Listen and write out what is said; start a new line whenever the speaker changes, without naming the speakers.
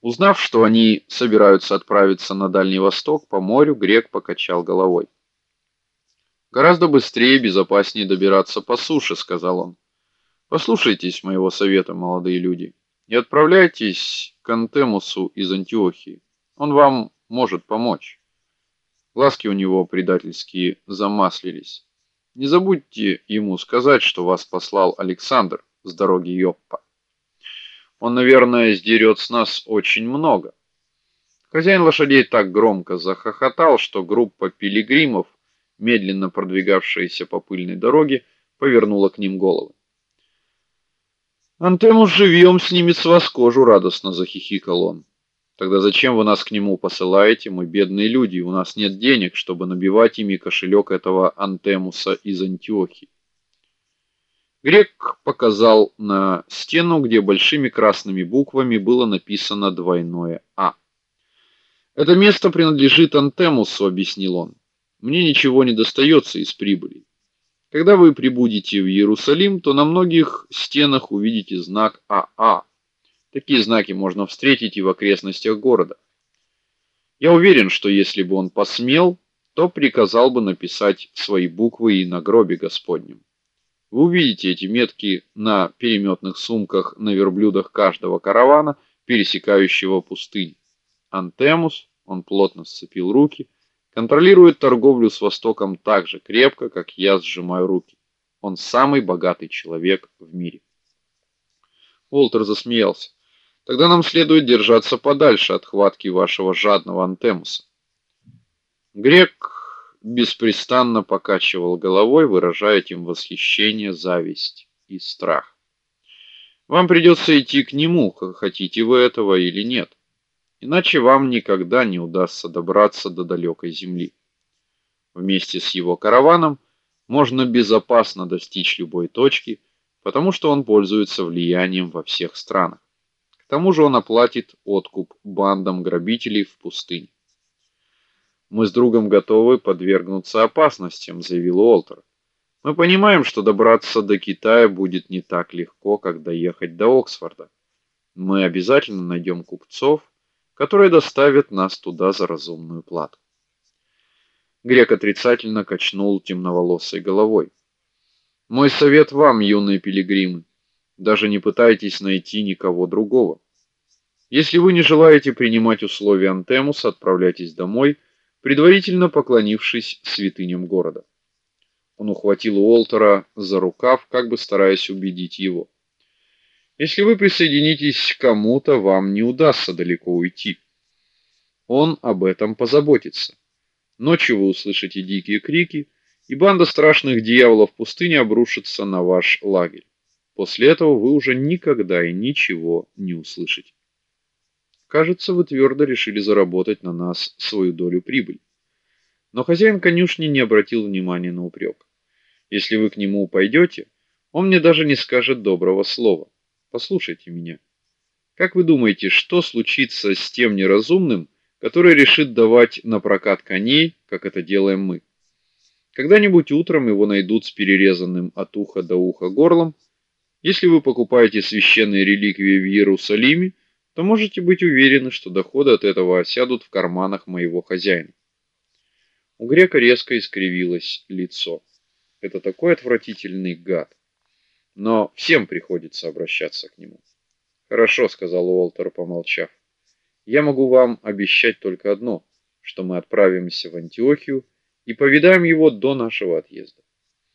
Узнав, что они собираются отправиться на Дальний Восток по морю, грек покачал головой. Гораздо быстрее и безопаснее добираться по суше, сказал он. Послушайтесь моего совета, молодые люди, и отправляйтесь к Антемусу из Антиохии. Он вам может помочь. Глазки у него предательские замаслились. Не забудьте ему сказать, что вас послал Александр с дороги Йоппа. Он, наверное, сдерет с нас очень много. Хозяин лошадей так громко захохотал, что группа пилигримов, медленно продвигавшаяся по пыльной дороге, повернула к ним головы. Антемус живьем снимет с вас кожу, радостно захихикал он. Тогда зачем вы нас к нему посылаете, мы бедные люди, у нас нет денег, чтобы набивать ими кошелек этого Антемуса из Антиохии. Грек показал на стену, где большими красными буквами было написано двойное А. Это место принадлежит Антемусу, объяснил он. Мне ничего не достается из прибыли. Когда вы прибудете в Иерусалим, то на многих стенах увидите знак АА. Такие знаки можно встретить и в окрестностях города. Я уверен, что если бы он посмел, то приказал бы написать свои буквы и на гробе Господнем. Вы увидите эти метки на переметных сумках на верблюдах каждого каравана, пересекающего пустынь. Антемус, он плотно сцепил руки, контролирует торговлю с Востоком так же крепко, как я сжимаю руки. Он самый богатый человек в мире. Уолтер засмеялся. Тогда нам следует держаться подальше от хватки вашего жадного Антемуса. Грек беспрестанно покачивал головой, выражая этим восхищение, зависть и страх. Вам придется идти к нему, хотите вы этого или нет. Иначе вам никогда не удастся добраться до далекой земли. Вместе с его караваном можно безопасно достичь любой точки, потому что он пользуется влиянием во всех странах. К тому же он оплатит откуп бандам грабителей в пустыне. Мы с другом готовы подвергнуться опасностям, заявил Уолтер. Мы понимаем, что добраться до Китая будет не так легко, как доехать до Оксфорда. Мы обязательно найдем купцов, которые доставят нас туда за разумную плату. Грек отрицательно качнул темноволосой головой. Мой совет вам, юные пилигримы, даже не пытайтесь найти никого другого. Если вы не желаете принимать условия Антемуса, отправляйтесь домой предварительно поклонившись святыням города. Он ухватил Уолтера за рукав, как бы стараясь убедить его. Если вы присоединитесь к кому-то, вам не удастся далеко уйти. Он об этом позаботится. Ночью вы услышите дикие крики, и банда страшных дьяволов пустыни обрушится на ваш лагерь. После этого вы уже никогда и ничего не услышите. Кажется, вы твердо решили заработать на нас свою долю прибыли. Но хозяин конюшни не обратил внимания на упрек. Если вы к нему пойдете, он мне даже не скажет доброго слова. Послушайте меня. Как вы думаете, что случится с тем неразумным, который решит давать на прокат коней, как это делаем мы? Когда-нибудь утром его найдут с перерезанным от уха до уха горлом. Если вы покупаете священные реликвии в Иерусалиме, то можете быть уверены, что доходы от этого осядут в карманах моего хозяина. У грека резко искривилось лицо. Это такой отвратительный гад. Но всем приходится обращаться к нему. Хорошо, сказал Уолтер, помолчав. Я могу вам обещать только одно, что мы отправимся в Антиохию и повидаем его до нашего отъезда.